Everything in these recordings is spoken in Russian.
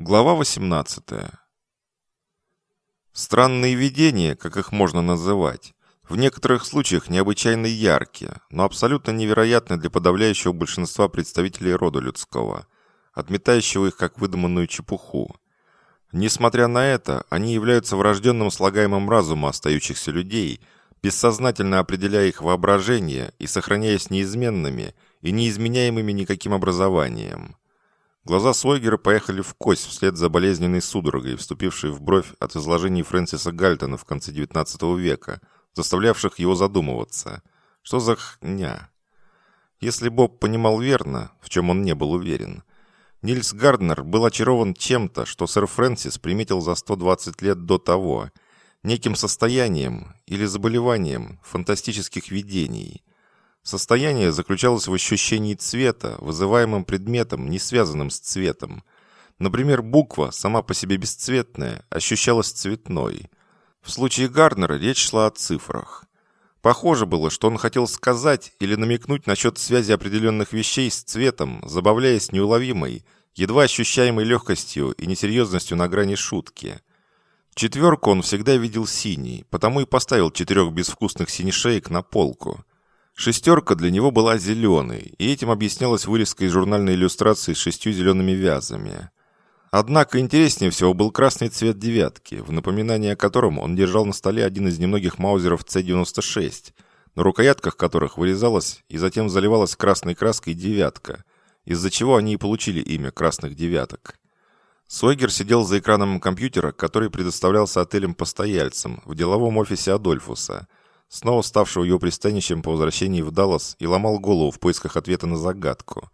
Глава 18. Странные видения, как их можно называть, в некоторых случаях необычайно яркие, но абсолютно невероятны для подавляющего большинства представителей рода людского, отметающего их как выдуманную чепуху. Несмотря на это, они являются врожденным слагаемым разума остающихся людей, бессознательно определяя их воображение и сохраняясь неизменными и неизменяемыми никаким образованием – Глаза Свойгера поехали в кость вслед за болезненной судорогой, вступившей в бровь от изложений Фрэнсиса Гальтона в конце XIX века, заставлявших его задумываться. Что за хня? Если Боб понимал верно, в чем он не был уверен, Нильс Гарднер был очарован чем-то, что сэр Фрэнсис приметил за 120 лет до того, неким состоянием или заболеванием фантастических видений – Состояние заключалось в ощущении цвета, вызываемым предметом, не связанным с цветом. Например, буква, сама по себе бесцветная, ощущалась цветной. В случае Гарнера речь шла о цифрах. Похоже было, что он хотел сказать или намекнуть насчет связи определенных вещей с цветом, забавляясь неуловимой, едва ощущаемой легкостью и несерьезностью на грани шутки. Четверку он всегда видел синий, потому и поставил четырех безвкусных синешеек на полку. Шестерка для него была зеленой, и этим объяснялась вырезка из журнальной иллюстрации с шестью зелеными вязами. Однако интереснее всего был красный цвет девятки, в напоминание о котором он держал на столе один из немногих маузеров С-96, на рукоятках которых вырезалась и затем заливалась красной краской девятка, из-за чего они и получили имя красных девяток. Сойгер сидел за экраном компьютера, который предоставлялся отелем-постояльцам в деловом офисе Адольфуса – снова ставшего его пристанищем по возвращении в Даллас, и ломал голову в поисках ответа на загадку.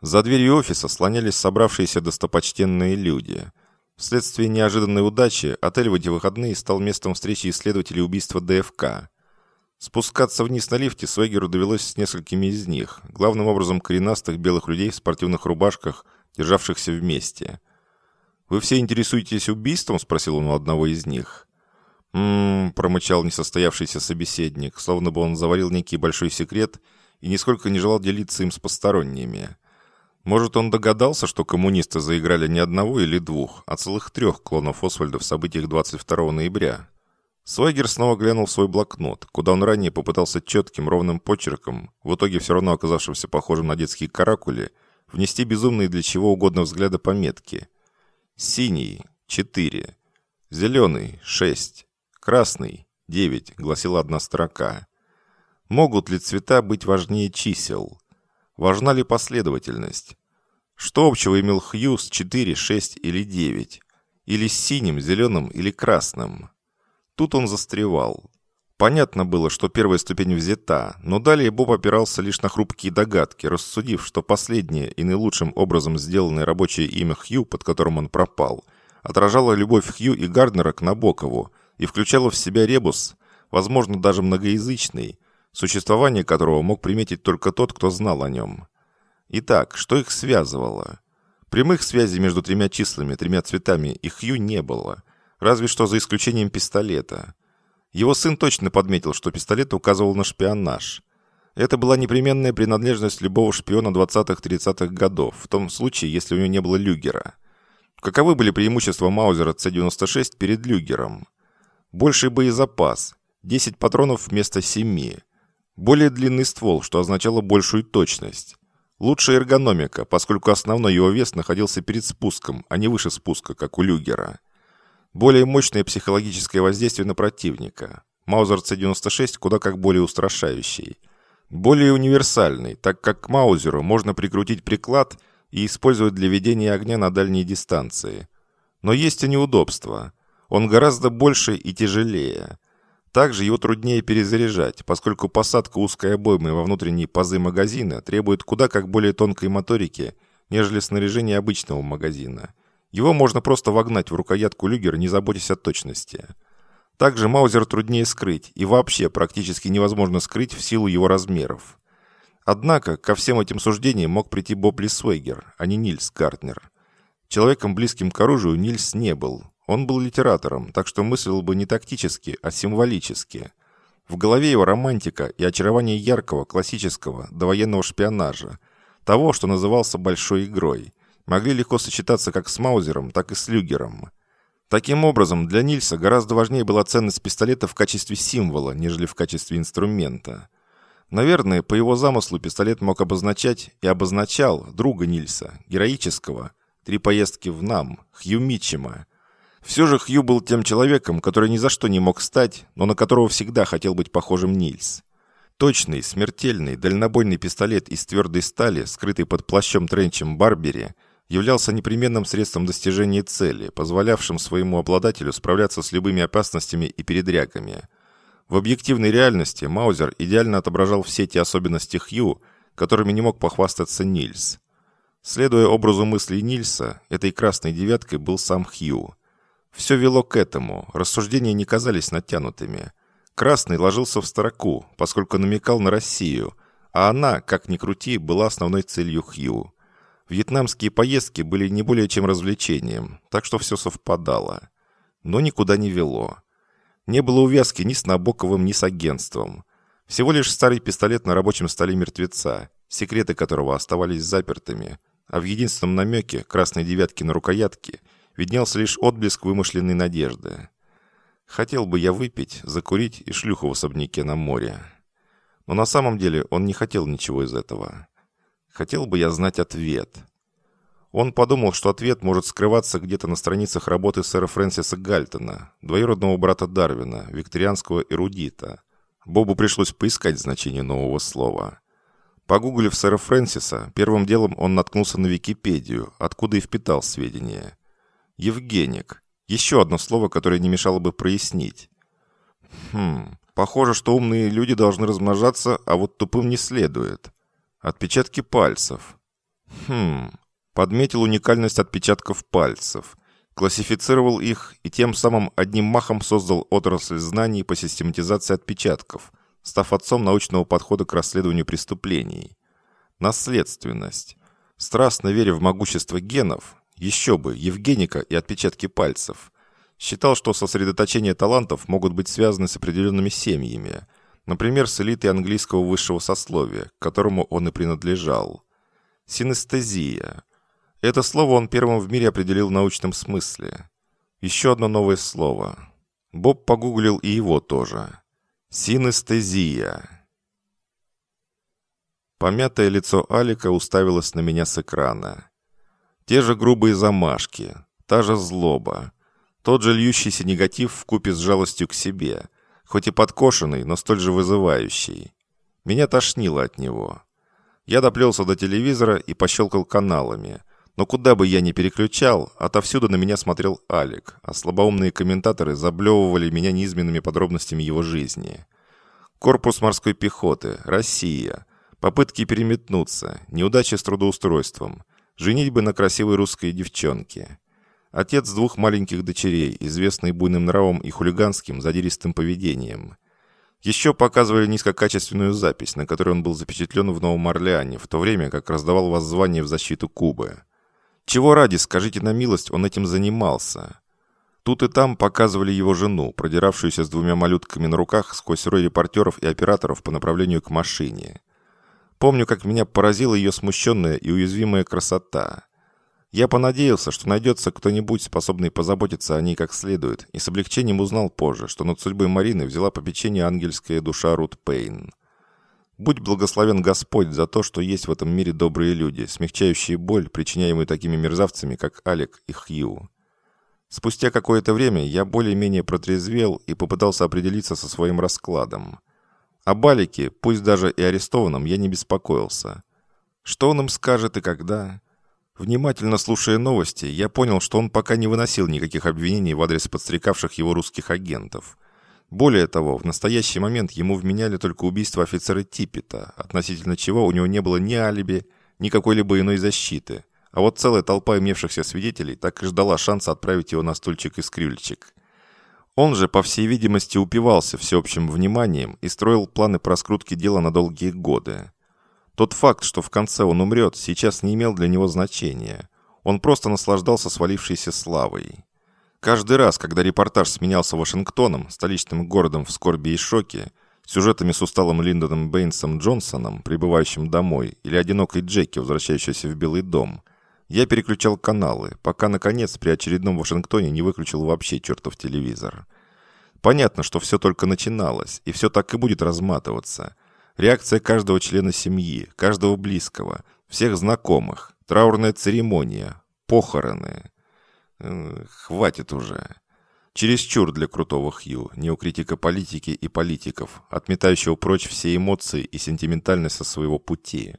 За дверью офиса слонялись собравшиеся достопочтенные люди. Вследствие неожиданной удачи отель в эти выходные стал местом встречи исследователей убийства ДФК. Спускаться вниз на лифте Свегеру довелось с несколькими из них, главным образом коренастых белых людей в спортивных рубашках, державшихся вместе. «Вы все интересуетесь убийством?» – спросил он у одного из них. «М-м-м», промычал несостоявшийся собеседник, словно бы он заварил некий большой секрет и нисколько не желал делиться им с посторонними. Может, он догадался, что коммунисты заиграли не одного или двух, а целых трех клонов Освальда в событиях 22 ноября. Свайгер снова глянул в свой блокнот, куда он ранее попытался четким ровным почерком, в итоге все равно оказавшимся похожим на детские каракули, внести безумные для чего угодно взгляда пометки. «Синий» — четыре, «Зеленый» — шесть. «Красный» — 9, гласила одна строка. Могут ли цвета быть важнее чисел? Важна ли последовательность? Что общего имел Хью с 4, 6 или 9? Или с синим, зеленым или красным? Тут он застревал. Понятно было, что первая ступень взята, но далее Боб опирался лишь на хрупкие догадки, рассудив, что последнее и наилучшим образом сделанное рабочее имя Хью, под которым он пропал, отражало любовь Хью и Гарднера к Набокову, и включала в себя ребус, возможно, даже многоязычный, существование которого мог приметить только тот, кто знал о нем. Итак, что их связывало? Прямых связей между тремя числами, тремя цветами и Хью не было, разве что за исключением пистолета. Его сын точно подметил, что пистолет указывал на шпионаж. Это была непременная принадлежность любого шпиона 20-30-х годов, в том случае, если у него не было люгера. Каковы были преимущества Маузера С-96 перед люгером? Больший боезапас. 10 патронов вместо 7. Более длинный ствол, что означало большую точность. Лучшая эргономика, поскольку основной его вес находился перед спуском, а не выше спуска, как у Люгера. Более мощное психологическое воздействие на противника. Маузер С-96 куда как более устрашающий. Более универсальный, так как к Маузеру можно прикрутить приклад и использовать для ведения огня на дальней дистанции. Но есть и неудобства. Он гораздо больше и тяжелее. Также его труднее перезаряжать, поскольку посадка узкой обоймы во внутренние пазы магазина требует куда как более тонкой моторики, нежели снаряжение обычного магазина. Его можно просто вогнать в рукоятку люгер, не заботясь о точности. Также Маузер труднее скрыть, и вообще практически невозможно скрыть в силу его размеров. Однако, ко всем этим суждениям мог прийти Боб Лисвейгер, а не Нильс Гартнер. Человеком, близким к оружию, Нильс не был, он был литератором, так что мыслил бы не тактически, а символически. В голове его романтика и очарование яркого, классического, довоенного шпионажа, того, что назывался «большой игрой», могли легко сочетаться как с Маузером, так и с Люгером. Таким образом, для Нильса гораздо важнее была ценность пистолета в качестве символа, нежели в качестве инструмента. Наверное, по его замыслу пистолет мог обозначать и обозначал друга Нильса, героического, три поездки в Нам, Хью Митчема. Все же Хью был тем человеком, который ни за что не мог стать, но на которого всегда хотел быть похожим Нильс. Точный, смертельный, дальнобойный пистолет из твердой стали, скрытый под плащом-тренчем Барбери – являлся непременным средством достижения цели, позволявшим своему обладателю справляться с любыми опасностями и передрягами. В объективной реальности Маузер идеально отображал все те особенности Хью, которыми не мог похвастаться Нильс. Следуя образу мыслей Нильса, этой красной девяткой был сам Хью. Все вело к этому, рассуждения не казались натянутыми. Красный ложился в строку, поскольку намекал на Россию, а она, как ни крути, была основной целью Хью. Вьетнамские поездки были не более чем развлечением, так что все совпадало. Но никуда не вело. Не было увязки ни с Набоковым, ни с агентством. Всего лишь старый пистолет на рабочем столе мертвеца, секреты которого оставались запертыми, а в единственном намеке красной девятки на рукоятке виднелся лишь отблеск вымышленной надежды. Хотел бы я выпить, закурить и шлюху в особняке на море. Но на самом деле он не хотел ничего из этого. Хотел бы я знать ответ. Он подумал, что ответ может скрываться где-то на страницах работы сэра Фрэнсиса Гальтона, двоюродного брата Дарвина, викторианского эрудита. Бобу пришлось поискать значение нового слова. Погуглив сэра Фрэнсиса, первым делом он наткнулся на Википедию, откуда и впитал сведения. Евгеник. Еще одно слово, которое не мешало бы прояснить. Хм, похоже, что умные люди должны размножаться, а вот тупым не следует. Отпечатки пальцев. Хм. Подметил уникальность отпечатков пальцев. Классифицировал их и тем самым одним махом создал отрасль знаний по систематизации отпечатков, став отцом научного подхода к расследованию преступлений. Наследственность. Страстно веря в могущество генов, еще бы, Евгеника и отпечатки пальцев. Считал, что сосредоточение талантов могут быть связаны с определенными семьями – Например, с элитой английского высшего сословия, к которому он и принадлежал. Синестезия. Это слово он первым в мире определил в научном смысле. Еще одно новое слово. Боб погуглил и его тоже. Синестезия. Помятое лицо Алика уставилось на меня с экрана. Те же грубые замашки, та же злоба, тот же льющийся негатив в купе с жалостью к себе – хоть и подкошенный, но столь же вызывающий. Меня тошнило от него. Я доплелся до телевизора и пощелкал каналами. Но куда бы я ни переключал, отовсюду на меня смотрел Алик, а слабоумные комментаторы заблевывали меня низменными подробностями его жизни. Корпус морской пехоты, Россия, попытки переметнуться, неудачи с трудоустройством, женитьбы на красивой русской девчонке. Отец двух маленьких дочерей, известный буйным нравом и хулиганским, задиристым поведением. Еще показывали низкокачественную запись, на которой он был запечатлен в Новом Орлеане, в то время как раздавал воззвание в защиту Кубы. Чего ради, скажите на милость, он этим занимался? Тут и там показывали его жену, продиравшуюся с двумя малютками на руках сквозь рой репортеров и операторов по направлению к машине. Помню, как меня поразила ее смущенная и уязвимая красота. Я понадеялся, что найдется кто-нибудь, способный позаботиться о ней как следует, и с облегчением узнал позже, что над судьбой Марины взяла попечение ангельская душа Рут Пейн. Будь благословен Господь за то, что есть в этом мире добрые люди, смягчающие боль, причиняемую такими мерзавцами, как Алек и Хью. Спустя какое-то время я более-менее протрезвел и попытался определиться со своим раскладом. О Балике, пусть даже и арестованном, я не беспокоился. Что он им скажет и когда? Внимательно слушая новости, я понял, что он пока не выносил никаких обвинений в адрес подстрекавших его русских агентов. Более того, в настоящий момент ему вменяли только убийство офицера Типпета, относительно чего у него не было ни алиби, ни какой-либо иной защиты. А вот целая толпа имевшихся свидетелей так и ждала шанса отправить его на стульчик из крыльчик. Он же, по всей видимости, упивался всеобщим вниманием и строил планы по раскрутке дела на долгие годы. Тот факт, что в конце он умрет, сейчас не имел для него значения. Он просто наслаждался свалившейся славой. Каждый раз, когда репортаж сменялся Вашингтоном, столичным городом в скорби и шоке, сюжетами с усталым Линдоном Бэйнсом Джонсоном, прибывающим домой, или одинокой Джеки, возвращающейся в Белый дом, Я переключал каналы, пока, наконец, при очередном Вашингтоне не выключил вообще чертов телевизор. Понятно, что все только начиналось, и все так и будет разматываться. Реакция каждого члена семьи, каждого близкого, всех знакомых, траурная церемония, похороны. Хватит уже. Чересчур для крутого Хью, неокритика политики и политиков, отметающего прочь все эмоции и сентиментальность со своего пути.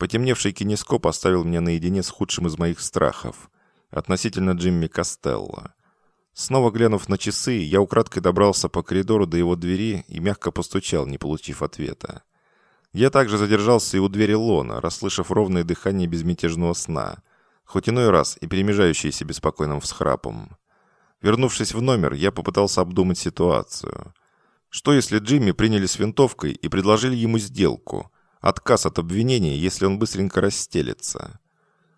Потемневший кинескоп оставил меня наедине с худшим из моих страхов, относительно Джимми Костелло. Снова глянув на часы, я украдкой добрался по коридору до его двери и мягко постучал, не получив ответа. Я также задержался и у двери Лона, расслышав ровное дыхание безмятежного сна, хоть иной раз и перемежающееся беспокойным всхрапом. Вернувшись в номер, я попытался обдумать ситуацию. Что если Джимми приняли с винтовкой и предложили ему сделку? Отказ от обвинения, если он быстренько расстелится.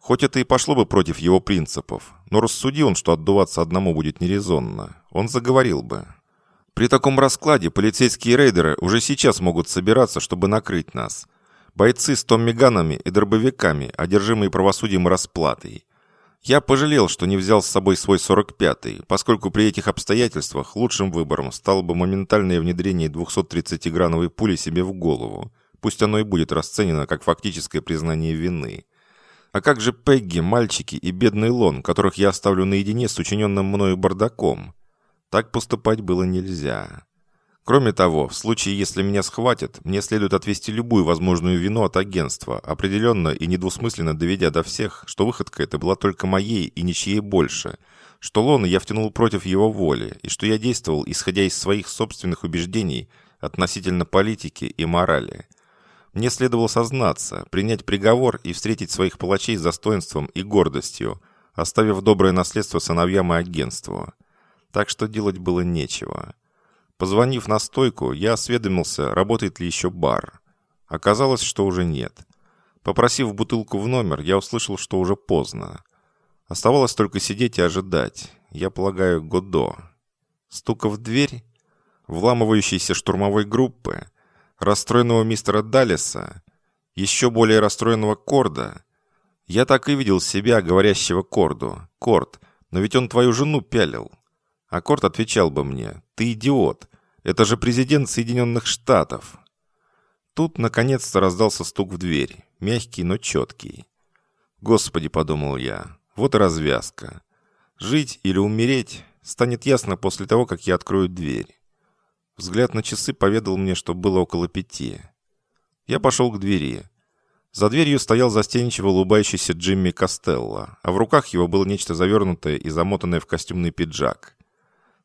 Хоть это и пошло бы против его принципов, но рассуди он, что отдуваться одному будет нерезонно, он заговорил бы. При таком раскладе полицейские рейдеры уже сейчас могут собираться, чтобы накрыть нас. Бойцы с томмиганами и дробовиками, одержимые правосудием и расплатой. Я пожалел, что не взял с собой свой 45-й, поскольку при этих обстоятельствах лучшим выбором стало бы моментальное внедрение 230-грановой пули себе в голову. Пусть оно и будет расценено как фактическое признание вины. А как же Пегги, мальчики и бедный Лон, которых я оставлю наедине с учиненным мною бардаком? Так поступать было нельзя. Кроме того, в случае, если меня схватят, мне следует отвести любую возможную вину от агентства, определенно и недвусмысленно доведя до всех, что выходка эта была только моей и ничьей больше, что Лона я втянул против его воли, и что я действовал, исходя из своих собственных убеждений относительно политики и морали – мне следовало сознаться, принять приговор и встретить своих палачей с достоинством и гордостью, оставив доброе наследство сыновьям и агентству. Так что делать было нечего. Позвонив на стойку, я осведомился, работает ли еще бар. Оказалось, что уже нет. Попросив бутылку в номер, я услышал, что уже поздно. Оставалось только сидеть и ожидать. Я полагаю, Годо. Стука в дверь, вламывающейся штурмовой группы, расстроенного мистера Даллеса, еще более расстроенного Корда. Я так и видел себя, говорящего Корду. «Корд, но ведь он твою жену пялил». А Корд отвечал бы мне, «Ты идиот, это же президент Соединенных Штатов». Тут, наконец-то, раздался стук в дверь, мягкий, но четкий. «Господи», — подумал я, — «вот и развязка. Жить или умереть станет ясно после того, как я открою дверь». Взгляд на часы поведал мне, что было около пяти. Я пошел к двери. За дверью стоял застенчиво улыбающийся Джимми Костелло, а в руках его было нечто завернутое и замотанное в костюмный пиджак.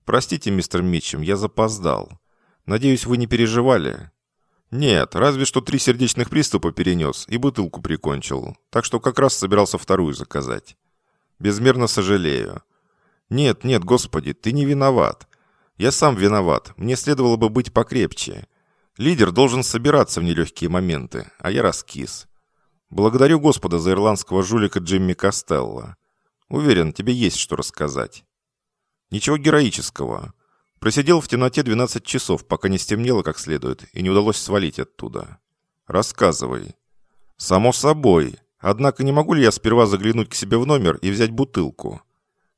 «Простите, мистер Митчем, я запоздал. Надеюсь, вы не переживали?» «Нет, разве что три сердечных приступа перенес и бутылку прикончил, так что как раз собирался вторую заказать. Безмерно сожалею». «Нет, нет, господи, ты не виноват. Я сам виноват, мне следовало бы быть покрепче. Лидер должен собираться в нелегкие моменты, а я раскис. Благодарю Господа за ирландского жулика Джимми Костелло. Уверен, тебе есть что рассказать. Ничего героического. Просидел в темноте 12 часов, пока не стемнело как следует, и не удалось свалить оттуда. Рассказывай. Само собой. Однако не могу ли я сперва заглянуть к себе в номер и взять бутылку?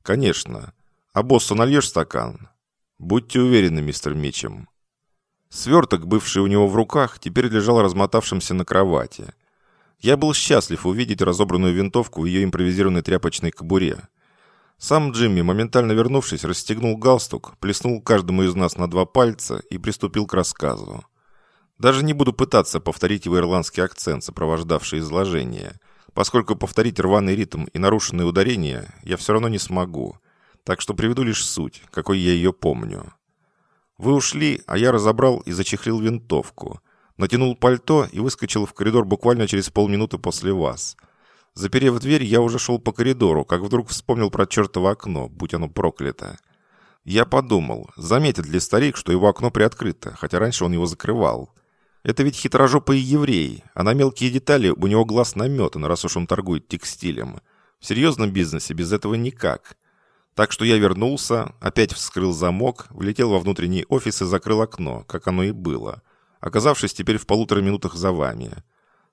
Конечно. А боссу нальешь стакан? Будьте уверены, мистер Митчем. Сверток, бывший у него в руках, теперь лежал размотавшимся на кровати. Я был счастлив увидеть разобранную винтовку в ее импровизированной тряпочной кобуре. Сам Джимми, моментально вернувшись, расстегнул галстук, плеснул каждому из нас на два пальца и приступил к рассказу. Даже не буду пытаться повторить его ирландский акцент, сопровождавший изложение, поскольку повторить рваный ритм и нарушенные ударения я все равно не смогу – так что приведу лишь суть, какой я ее помню. Вы ушли, а я разобрал и зачехлил винтовку, натянул пальто и выскочил в коридор буквально через полминуты после вас. Заперев дверь, я уже шел по коридору, как вдруг вспомнил про чертово окно, будь оно проклято. Я подумал, заметит ли старик, что его окно приоткрыто, хотя раньше он его закрывал. Это ведь хитрожопый еврей, а на мелкие детали у него глаз наметан, раз уж он торгует текстилем. В серьезном бизнесе без этого никак. Так что я вернулся, опять вскрыл замок, влетел во внутренний офис и закрыл окно, как оно и было, оказавшись теперь в полутора минутах за вами.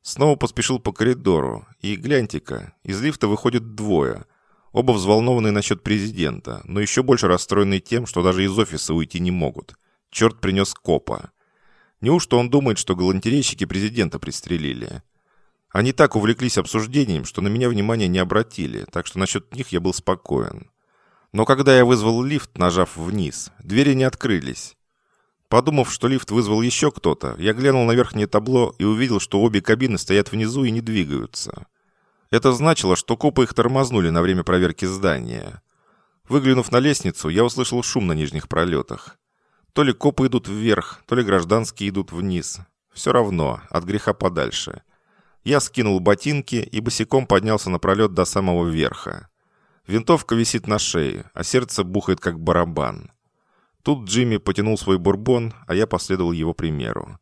Снова поспешил по коридору, и гляньте-ка, из лифта выходят двое. Оба взволнованные насчет президента, но еще больше расстроенные тем, что даже из офиса уйти не могут. Черт принес копа. Неужто он думает, что галантерейщики президента пристрелили? Они так увлеклись обсуждением, что на меня внимания не обратили, так что насчет них я был спокоен. Но когда я вызвал лифт, нажав вниз, двери не открылись. Подумав, что лифт вызвал еще кто-то, я глянул на верхнее табло и увидел, что обе кабины стоят внизу и не двигаются. Это значило, что копы их тормознули на время проверки здания. Выглянув на лестницу, я услышал шум на нижних пролетах. То ли копы идут вверх, то ли гражданские идут вниз. Все равно, от греха подальше. Я скинул ботинки и босиком поднялся на пролет до самого верха. Винтовка висит на шее, а сердце бухает как барабан. Тут Джимми потянул свой бурбон, а я последовал его примеру.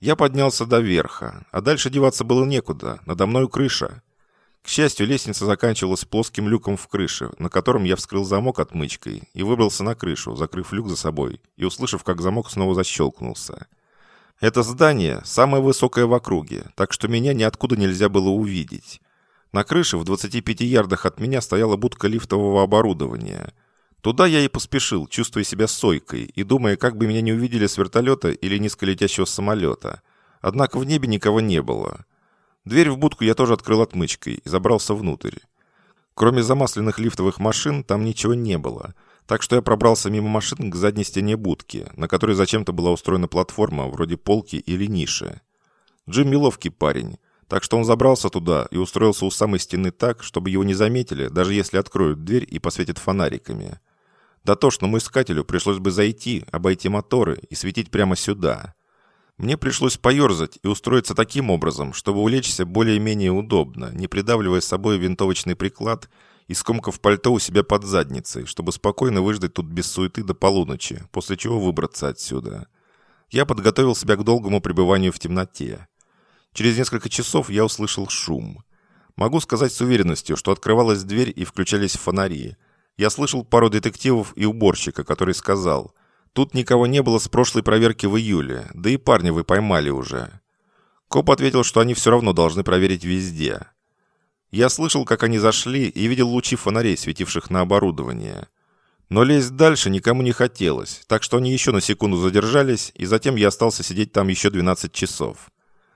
Я поднялся до верха, а дальше деваться было некуда, надо мной крыша. К счастью, лестница заканчивалась плоским люком в крыше, на котором я вскрыл замок отмычкой и выбрался на крышу, закрыв люк за собой и услышав, как замок снова защелкнулся. Это здание самое высокое в округе, так что меня ниоткуда нельзя было увидеть. На крыше в 25 ярдах от меня стояла будка лифтового оборудования. Туда я и поспешил, чувствуя себя сойкой и думая, как бы меня не увидели с вертолета или низколетящего самолета. Однако в небе никого не было. Дверь в будку я тоже открыл отмычкой и забрался внутрь. Кроме замасленных лифтовых машин, там ничего не было. Так что я пробрался мимо машин к задней стене будки, на которой зачем-то была устроена платформа, вроде полки или ниши. Джимми ловкий парень. Так что он забрался туда и устроился у самой стены так, чтобы его не заметили, даже если откроют дверь и посветят фонариками. Дотошному искателю пришлось бы зайти, обойти моторы и светить прямо сюда. Мне пришлось поерзать и устроиться таким образом, чтобы улечься более-менее удобно, не придавливая с собой винтовочный приклад и скомкав пальто у себя под задницей, чтобы спокойно выждать тут без суеты до полуночи, после чего выбраться отсюда. Я подготовил себя к долгому пребыванию в темноте. Через несколько часов я услышал шум. Могу сказать с уверенностью, что открывалась дверь и включались фонари. Я слышал пару детективов и уборщика, который сказал, «Тут никого не было с прошлой проверки в июле, да и парня вы поймали уже». Коп ответил, что они все равно должны проверить везде. Я слышал, как они зашли и видел лучи фонарей, светивших на оборудование. Но лезть дальше никому не хотелось, так что они еще на секунду задержались, и затем я остался сидеть там еще 12 часов.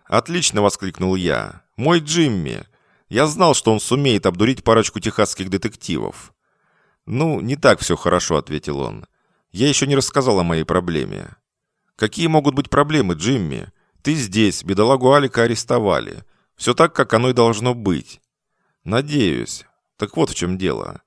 «Отлично!» — воскликнул я. «Мой Джимми! Я знал, что он сумеет обдурить парочку техасских детективов». «Ну, не так все хорошо», — ответил он. «Я еще не рассказал о моей проблеме». «Какие могут быть проблемы, Джимми? Ты здесь, бедолагу Алика арестовали. Все так, как оно и должно быть». «Надеюсь. Так вот в чем дело.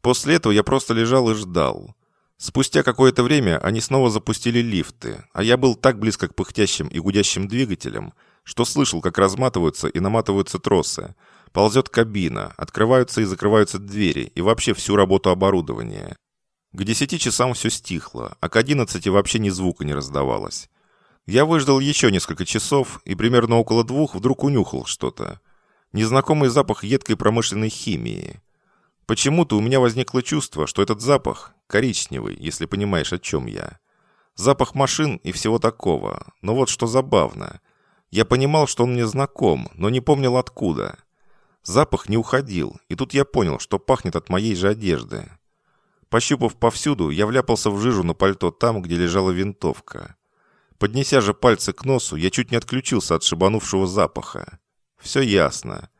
После этого я просто лежал и ждал. Спустя какое-то время они снова запустили лифты, а я был так близко к пыхтящим и гудящим двигателям, что слышал, как разматываются и наматываются тросы. Ползет кабина, открываются и закрываются двери и вообще всю работу оборудования. К десяти часам все стихло, а к одиннадцати вообще ни звука не раздавалось. Я выждал еще несколько часов и примерно около двух вдруг унюхал что-то. Незнакомый запах едкой промышленной химии. Почему-то у меня возникло чувство, что этот запах коричневый, если понимаешь, о чем я. Запах машин и всего такого. Но вот что забавно. Я понимал, что он мне знаком, но не помнил откуда. Запах не уходил, и тут я понял, что пахнет от моей же одежды. Пощупав повсюду, я вляпался в жижу на пальто там, где лежала винтовка. Поднеся же пальцы к носу, я чуть не отключился от шибанувшего запаха. Все ясно.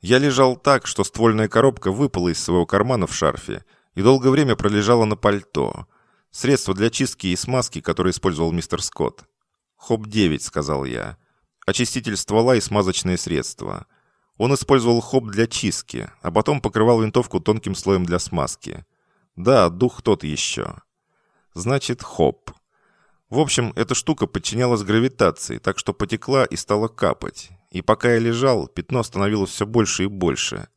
Я лежал так, что ствольная коробка выпала из своего кармана в шарфе и долгое время пролежала на пальто. Средство для чистки и смазки, которое использовал мистер Скотт. «Хоп-9», — сказал я очиститель ствола и смазочные средства. Он использовал хоп для чистки, а потом покрывал винтовку тонким слоем для смазки. Да, дух тот еще. Значит, хоп. В общем, эта штука подчинялась гравитации, так что потекла и стала капать. И пока я лежал, пятно становилось все больше и больше.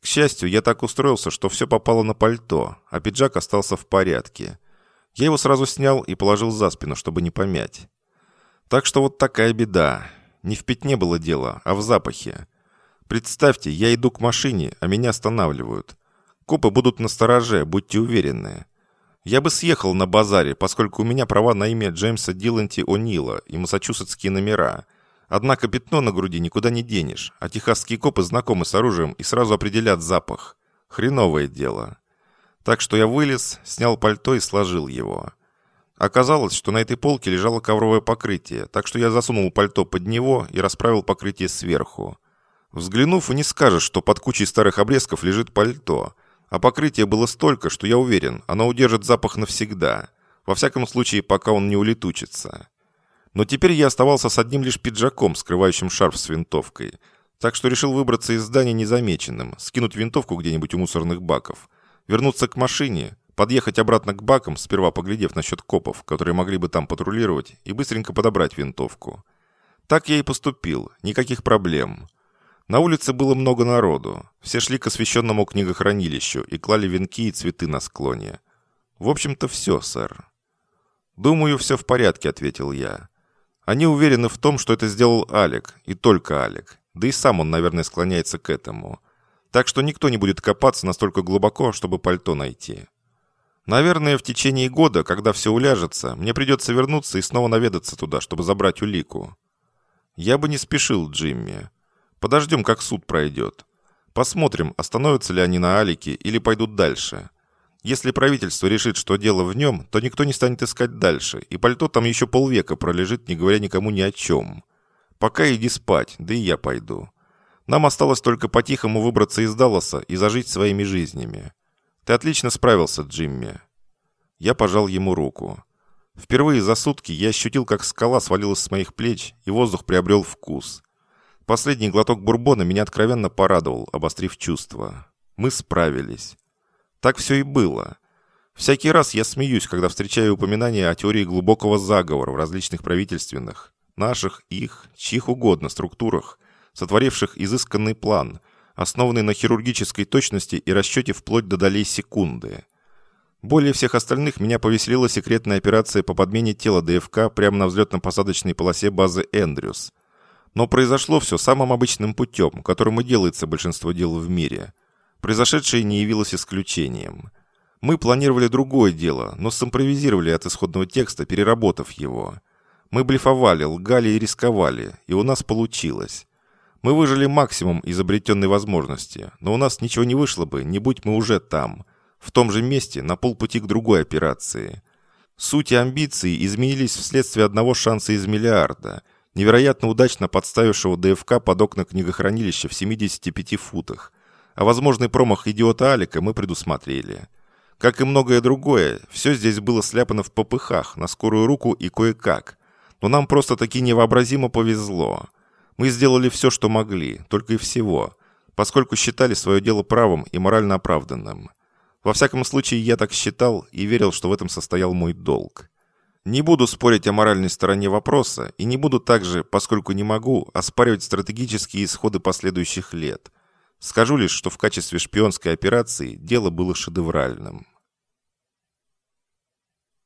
К счастью, я так устроился, что все попало на пальто, а пиджак остался в порядке. Я его сразу снял и положил за спину, чтобы не помять. Так что вот такая беда. Не в пятне было дело, а в запахе. Представьте, я иду к машине, а меня останавливают. Копы будут на стороже, будьте уверены. Я бы съехал на базаре, поскольку у меня права на имя Джеймса Диланти О'Нила и массачусетские номера. Однако пятно на груди никуда не денешь, а техасские копы знакомы с оружием и сразу определят запах. Хреновое дело. Так что я вылез, снял пальто и сложил его. Оказалось, что на этой полке лежало ковровое покрытие, так что я засунул пальто под него и расправил покрытие сверху. Взглянув, и не скажешь, что под кучей старых обрезков лежит пальто. А покрытие было столько, что я уверен, оно удержит запах навсегда. Во всяком случае, пока он не улетучится. Но теперь я оставался с одним лишь пиджаком, скрывающим шарф с винтовкой. Так что решил выбраться из здания незамеченным, скинуть винтовку где-нибудь у мусорных баков, вернуться к машине, подъехать обратно к бакам, сперва поглядев насчет копов, которые могли бы там патрулировать, и быстренько подобрать винтовку. Так я и поступил, никаких проблем. На улице было много народу. Все шли к освященному книгохранилищу и клали венки и цветы на склоне. В общем-то, все, сэр. «Думаю, все в порядке», — ответил я. Они уверены в том, что это сделал Алек, и только Алек. Да и сам он, наверное, склоняется к этому. Так что никто не будет копаться настолько глубоко, чтобы пальто найти. Наверное, в течение года, когда все уляжется, мне придется вернуться и снова наведаться туда, чтобы забрать улику. Я бы не спешил, Джимми. Подождем, как суд пройдет. Посмотрим, остановятся ли они на Алике или пойдут дальше. Если правительство решит, что дело в нем, то никто не станет искать дальше, и пальто там еще полвека пролежит, не говоря никому ни о чем. Пока иди спать, да и я пойду. Нам осталось только по-тихому выбраться из Далласа и зажить своими жизнями. Ты отлично справился, Джимми. Я пожал ему руку. Впервые за сутки я ощутил, как скала свалилась с моих плеч, и воздух приобрел вкус. Последний глоток бурбона меня откровенно порадовал, обострив чувства. Мы справились. Так все и было. Всякий раз я смеюсь, когда встречаю упоминания о теории глубокого заговора в различных правительственных, наших, их, чьих угодно структурах, сотворивших изысканный план, основанный на хирургической точности и расчете вплоть до долей секунды. Более всех остальных меня повеселила секретная операция по подмене тела ДФК прямо на взлетно-посадочной полосе базы «Эндрюс». Но произошло все самым обычным путем, которым и делается большинство дел в мире – Произошедшее не явилось исключением. Мы планировали другое дело, но симпровизировали от исходного текста, переработав его. Мы блефовали, лгали и рисковали, и у нас получилось. Мы выжили максимум изобретенной возможности, но у нас ничего не вышло бы, не будь мы уже там, в том же месте, на полпути к другой операции. Суть и амбиции изменились вследствие одного шанса из миллиарда, невероятно удачно подставившего ДФК под окна книгохранилища в 75 футах, а возможный промах идиота Алика мы предусмотрели. Как и многое другое, все здесь было сляпано в попыхах, на скорую руку и кое-как. Но нам просто-таки невообразимо повезло. Мы сделали все, что могли, только и всего, поскольку считали свое дело правым и морально оправданным. Во всяком случае, я так считал и верил, что в этом состоял мой долг. Не буду спорить о моральной стороне вопроса и не буду также, поскольку не могу, оспаривать стратегические исходы последующих лет – Скажу лишь, что в качестве шпионской операции дело было шедевральным.